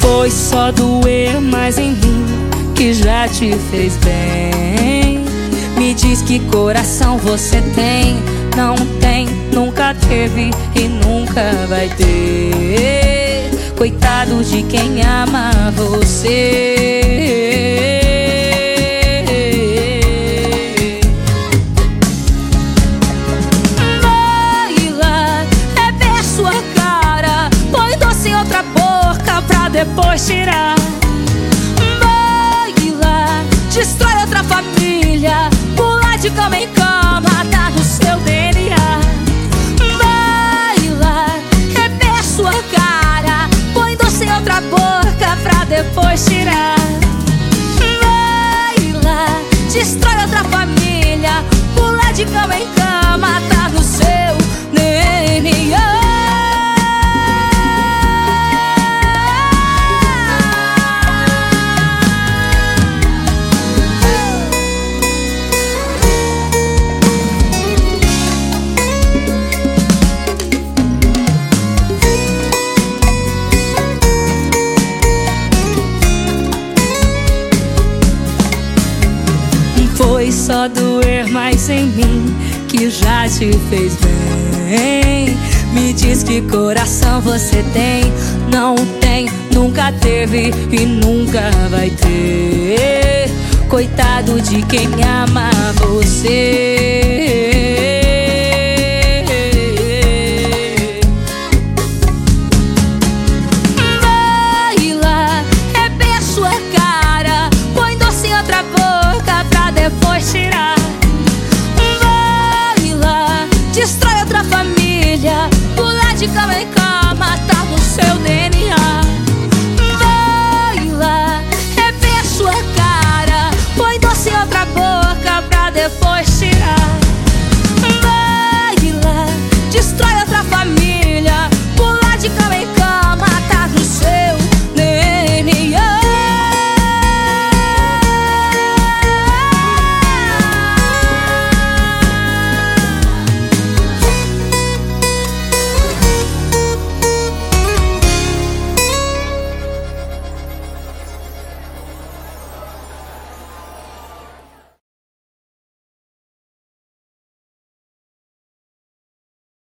Foi só doer mais em mim que já te fez bem. Me diz que coração você tem. Não tem, nunca teve e nunca vai ter. Coitado de quem ama você. Depois tirar. Baila, destrói outra família, pular de cama em cama, tá no seu DNA. Baila, rever sua cara, põe doce em outra boca pra depois tirar. Baila, destrói outra família, pular de cama em cama, tá Foi só doer mais em mim que já te fez bem. Me diz que coração você tem. Não tem, nunca teve e nunca vai ter. Coitado de quem ama você. destrói outra família, pula de cama em cama.